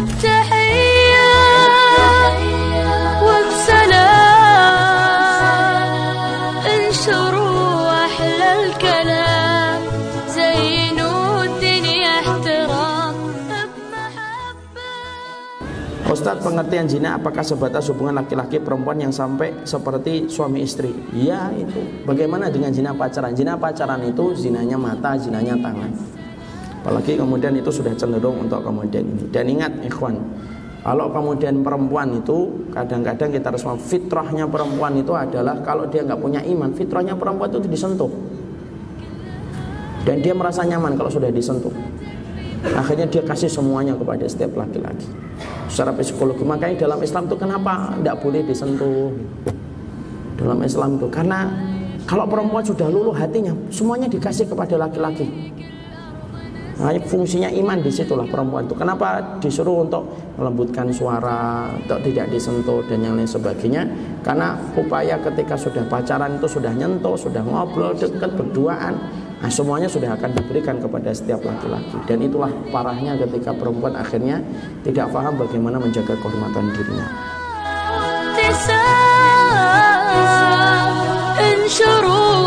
التحية والسلام انشروا أحلى الكلام زينوا الدنيا احترام بمحبة Ustadz pengertian zina apakah sebatas hubungan laki-laki perempuan yang sampai seperti suami istri? Ya itu. Bagaimana dengan zina pacaran? Zina pacaran itu zinanya mata, zinanya tangan. Apalagi kemudian itu sudah cenderung untuk kemudian ini. Dan ingat ikhwan, kalau kemudian perempuan itu kadang-kadang kita harus fitrahnya perempuan itu adalah kalau dia nggak punya iman, fitrahnya perempuan itu disentuh. Dan dia merasa nyaman kalau sudah disentuh. Akhirnya dia kasih semuanya kepada setiap laki-laki. Secara psikologi makanya dalam Islam itu kenapa tidak boleh disentuh? Dalam Islam itu karena kalau perempuan sudah luluh hatinya, semuanya dikasih kepada laki-laki. Makanya fungsinya iman di situlah perempuan itu. Kenapa disuruh untuk melembutkan suara, untuk tidak disentuh dan yang lain sebagainya? Karena upaya ketika sudah pacaran itu sudah nyentuh, sudah ngobrol dekat berduaan, nah semuanya sudah akan diberikan kepada setiap laki-laki. Dan itulah parahnya ketika perempuan akhirnya tidak paham bagaimana menjaga kehormatan dirinya. انشروا